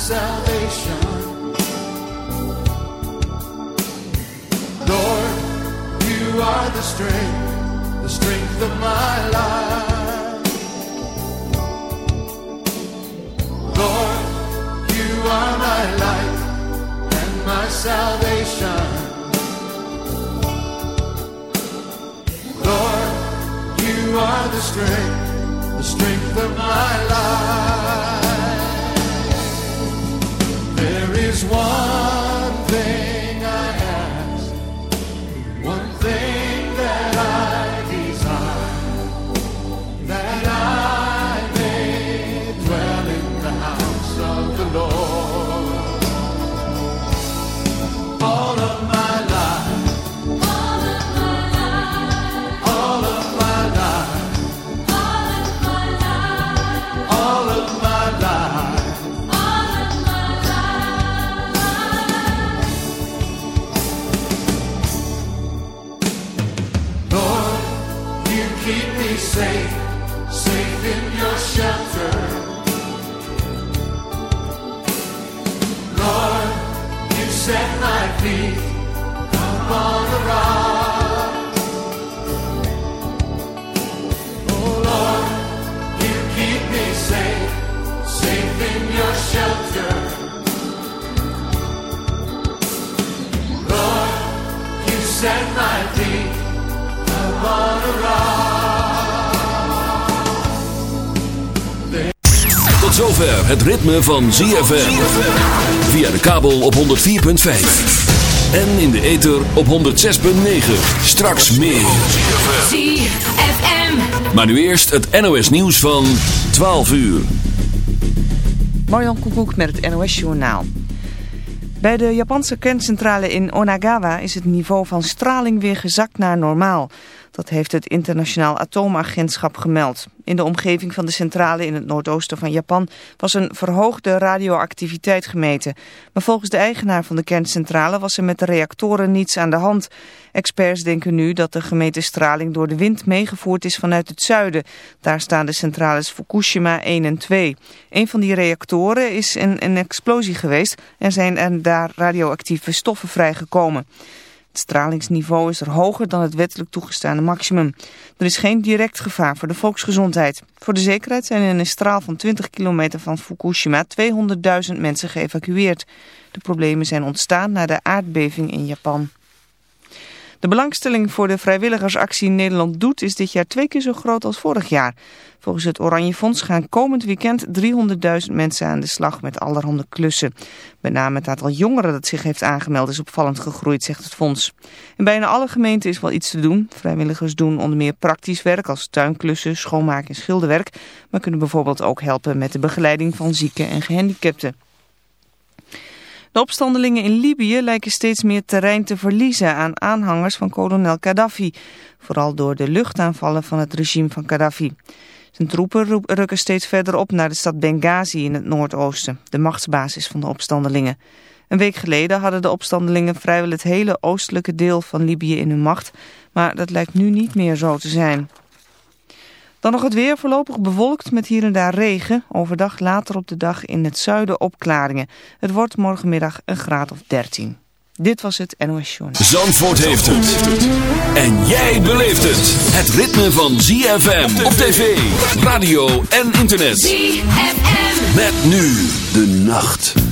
salvation. Lord, you are the strength, the strength of my life. Lord, you are my light and my salvation. Lord, you are the strength, the strength of my life. Is one zover het ritme van ZFM. Via de kabel op 104.5. En in de ether op 106.9. Straks meer. ZFM. Maar nu eerst het NOS nieuws van 12 uur. Marjan Koekoek met het NOS Journaal. Bij de Japanse kerncentrale in Onagawa is het niveau van straling weer gezakt naar normaal. Dat heeft het Internationaal Atoomagentschap gemeld. In de omgeving van de centrale in het noordoosten van Japan was een verhoogde radioactiviteit gemeten. Maar volgens de eigenaar van de kerncentrale was er met de reactoren niets aan de hand. Experts denken nu dat de gemeten straling door de wind meegevoerd is vanuit het zuiden. Daar staan de centrales Fukushima 1 en 2. Een van die reactoren is in een explosie geweest en zijn er daar radioactieve stoffen vrijgekomen. Het stralingsniveau is er hoger dan het wettelijk toegestane maximum. Er is geen direct gevaar voor de volksgezondheid. Voor de zekerheid zijn in een straal van 20 kilometer van Fukushima 200.000 mensen geëvacueerd. De problemen zijn ontstaan na de aardbeving in Japan. De belangstelling voor de vrijwilligersactie Nederland Doet is dit jaar twee keer zo groot als vorig jaar. Volgens het Oranje Fonds gaan komend weekend 300.000 mensen aan de slag met allerhande klussen. Met name het aantal jongeren dat zich heeft aangemeld is opvallend gegroeid, zegt het fonds. In bijna alle gemeenten is wel iets te doen. Vrijwilligers doen onder meer praktisch werk als tuinklussen, schoonmaak en schilderwerk. Maar kunnen bijvoorbeeld ook helpen met de begeleiding van zieken en gehandicapten. De opstandelingen in Libië lijken steeds meer terrein te verliezen aan aanhangers van kolonel Gaddafi. Vooral door de luchtaanvallen van het regime van Gaddafi. Zijn troepen rukken steeds verder op naar de stad Benghazi in het noordoosten, de machtsbasis van de opstandelingen. Een week geleden hadden de opstandelingen vrijwel het hele oostelijke deel van Libië in hun macht, maar dat lijkt nu niet meer zo te zijn. Dan nog het weer voorlopig bewolkt met hier en daar regen. Overdag later op de dag in het zuiden opklaringen. Het wordt morgenmiddag een graad of 13. Dit was het NOS Journal. Zandvoort heeft het. En jij beleeft het. Het ritme van ZFM op tv, radio en internet. ZFM. Met nu de nacht.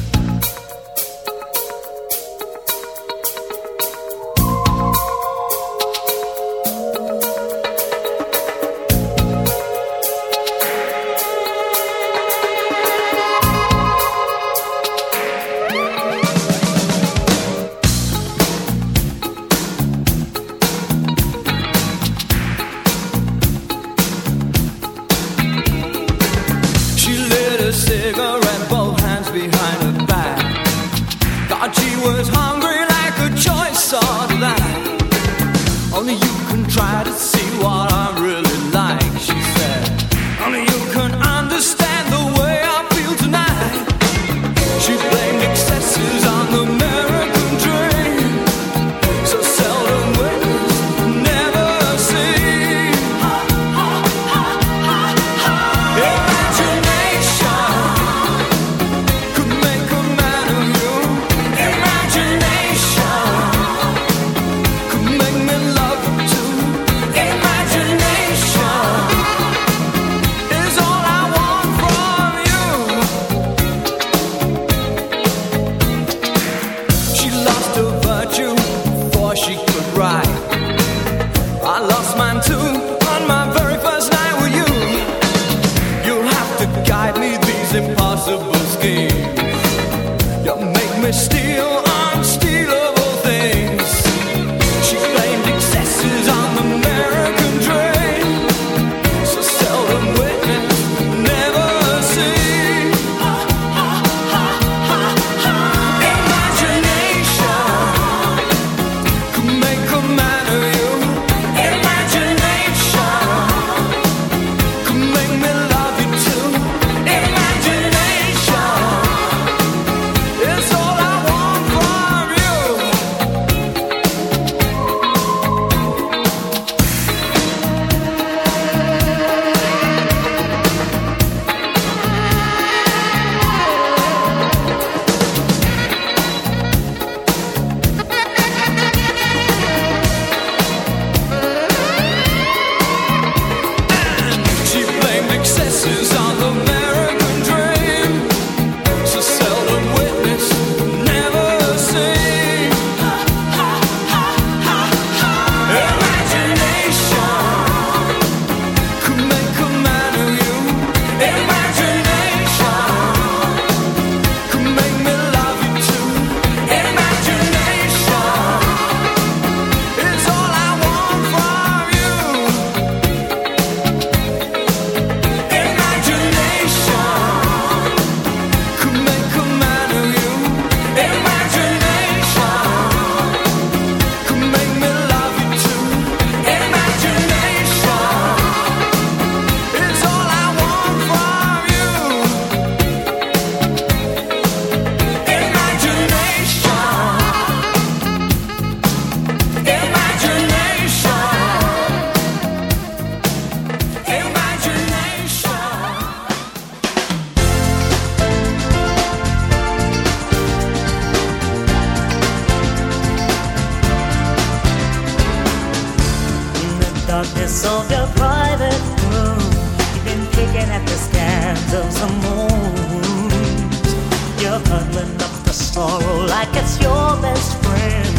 like it's your best friend,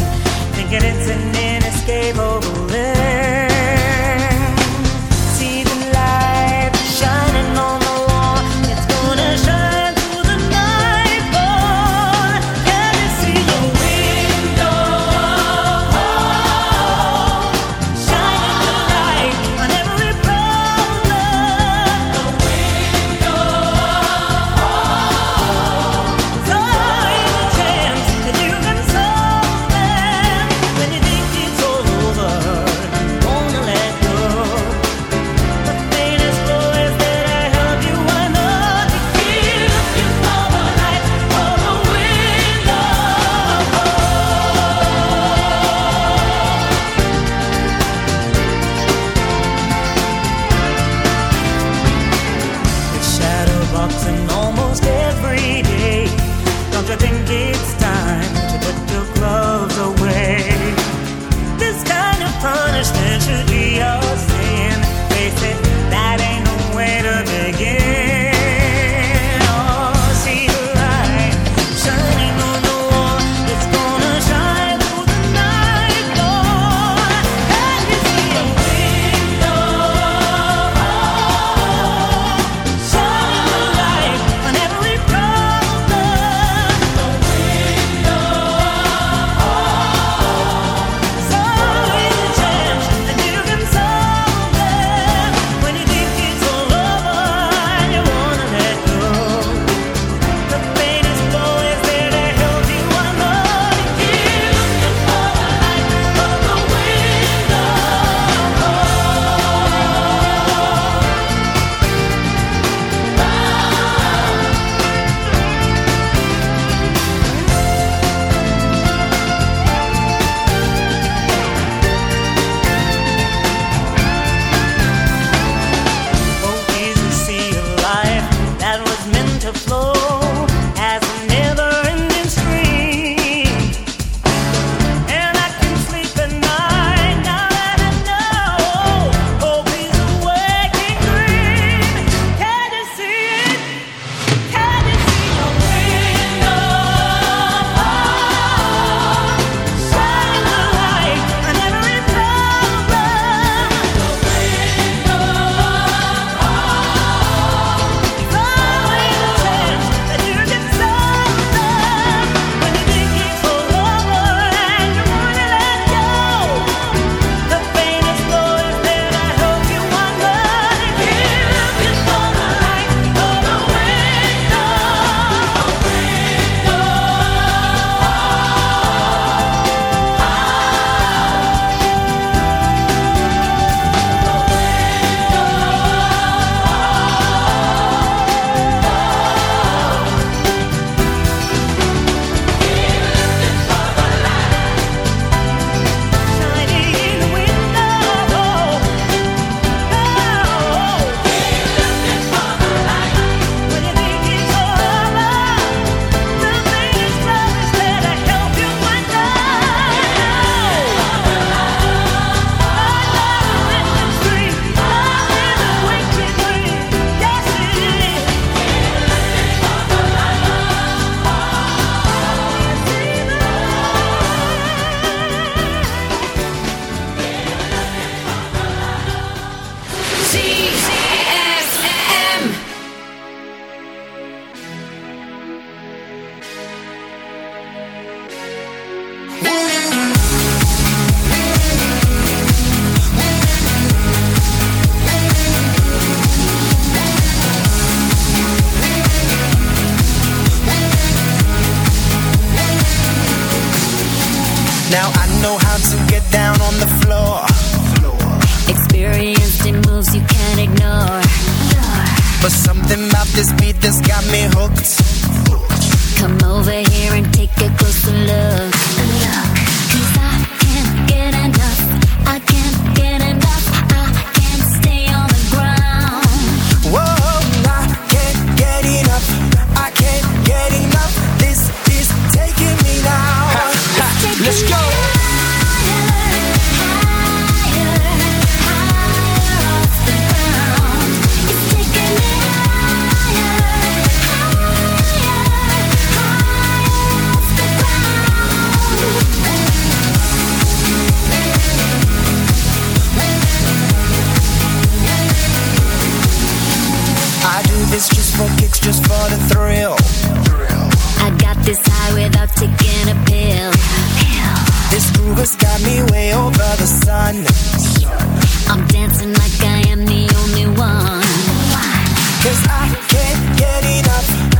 thinking it's an inescapable end. way over the sun. I'm dancing like I am the only one. Cause I can't get enough.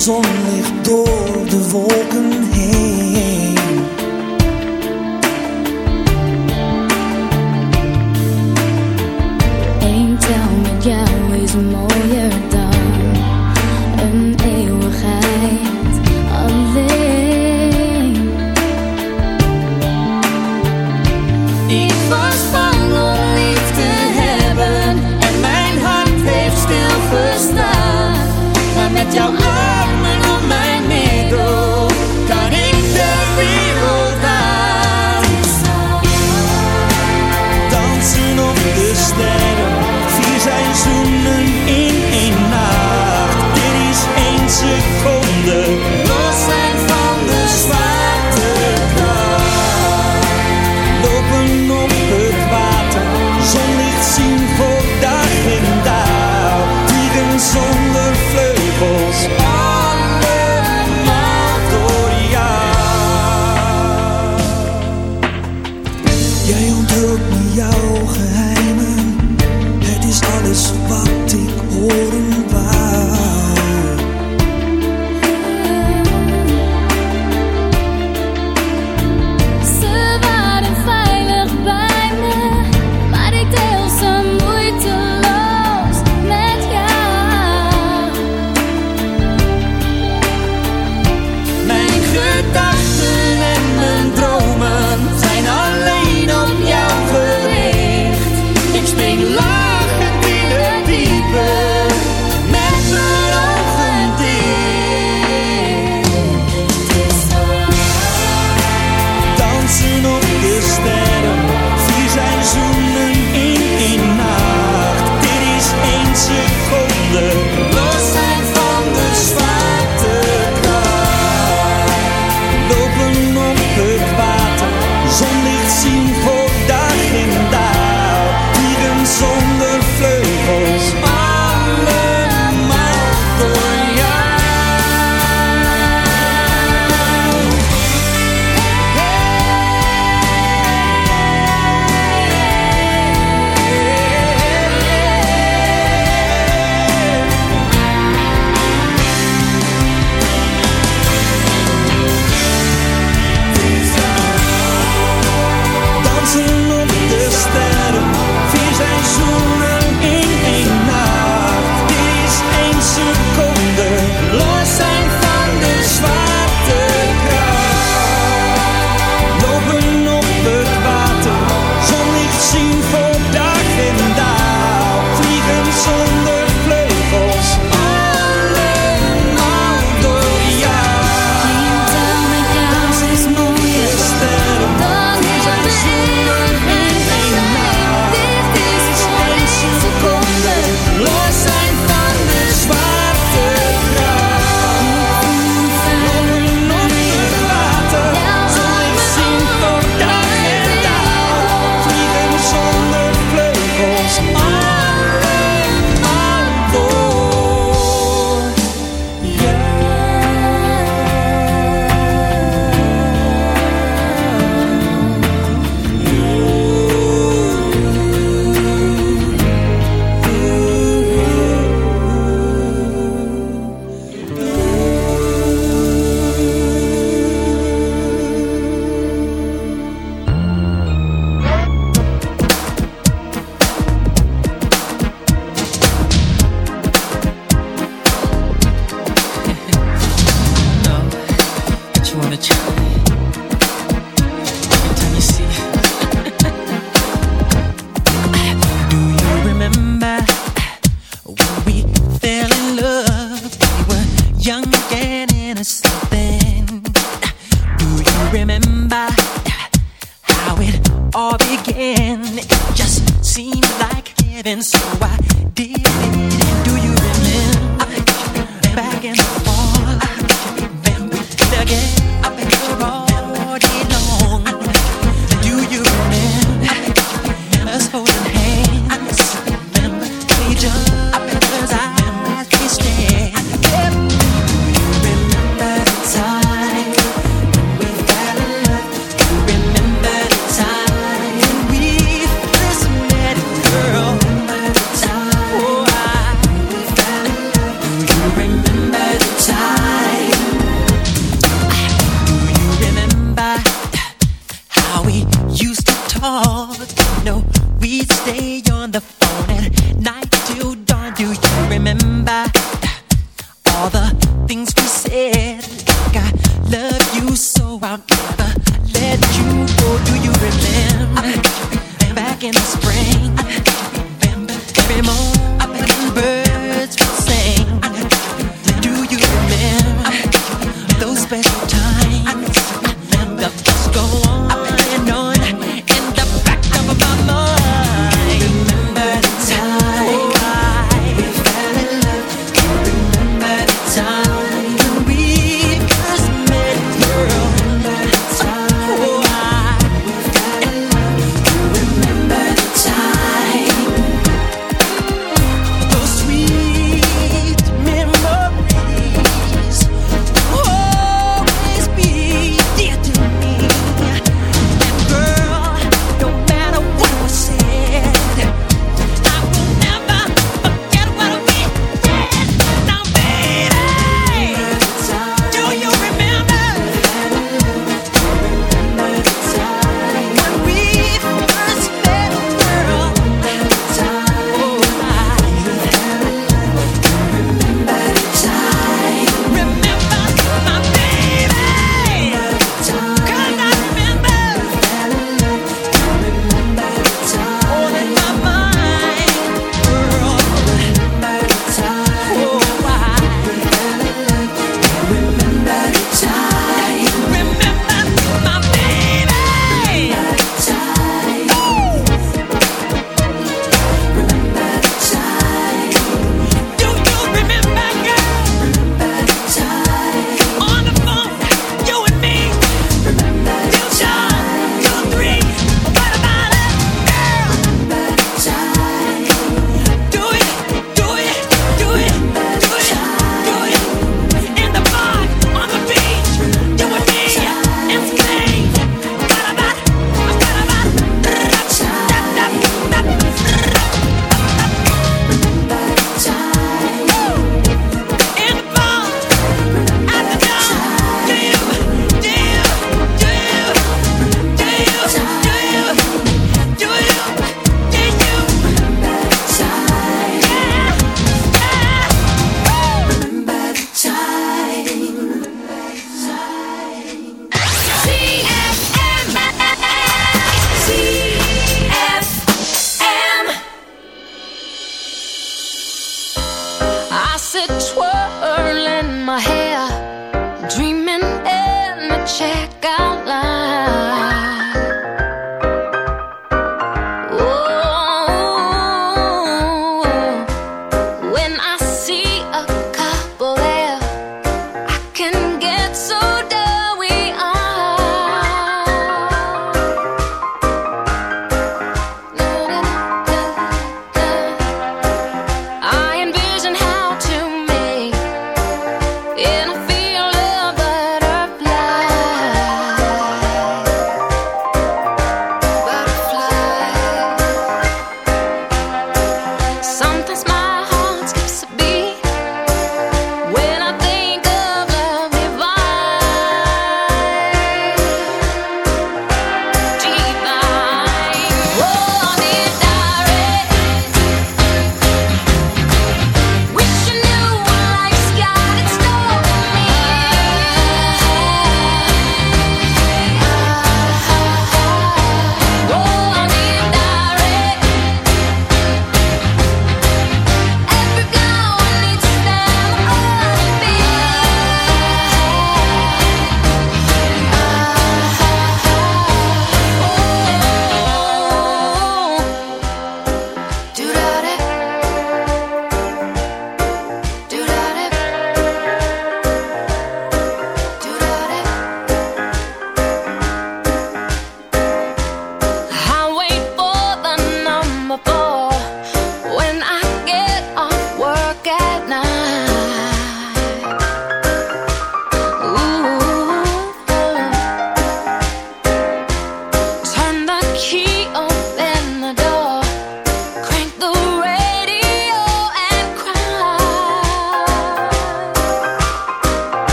zonlicht door de wolken.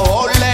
ole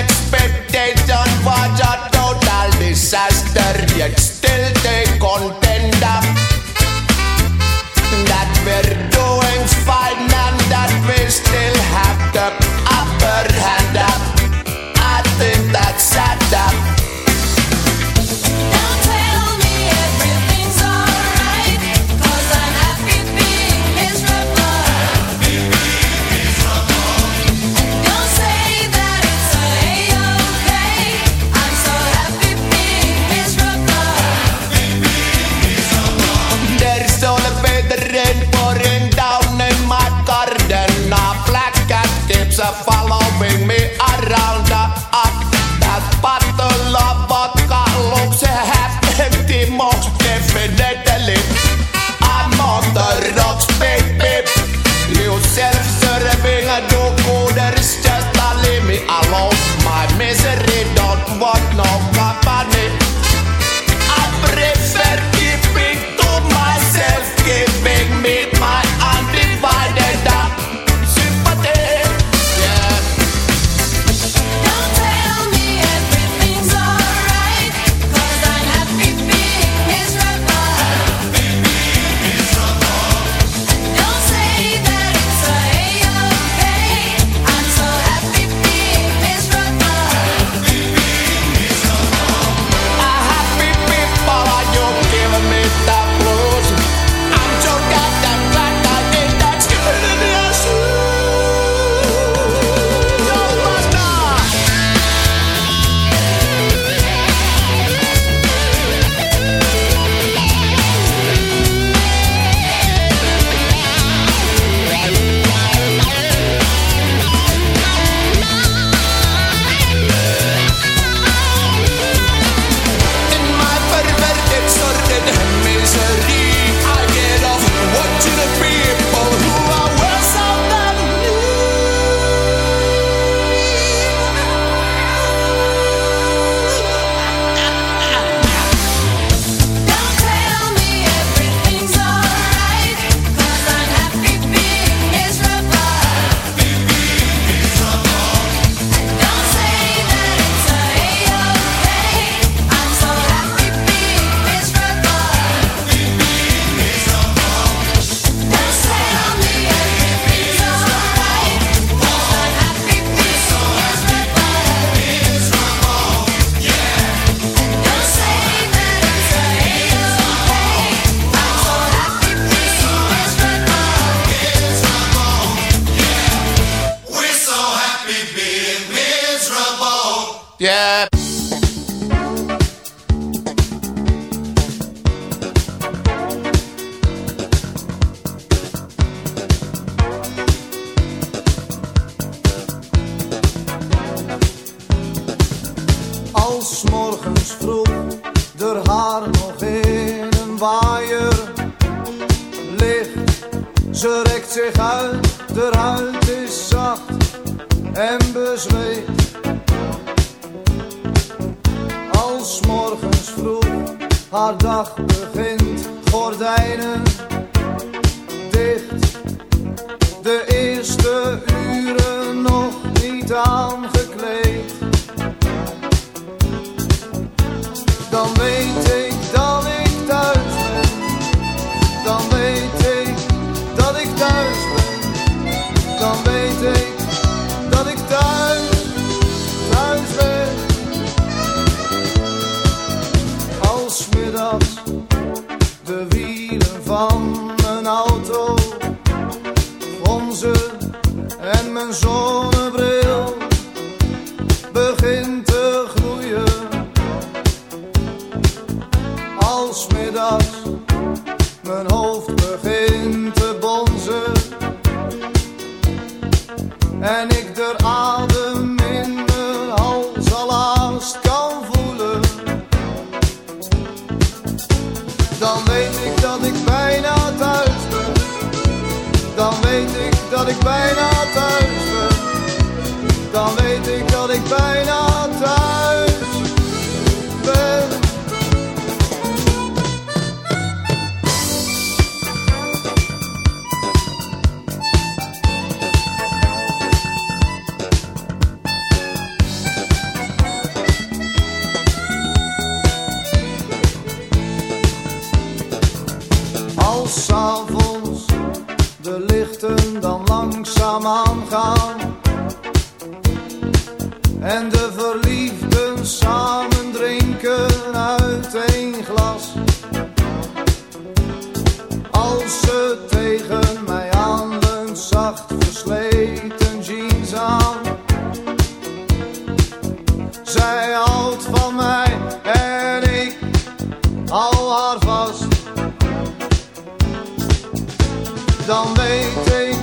Dan weet ik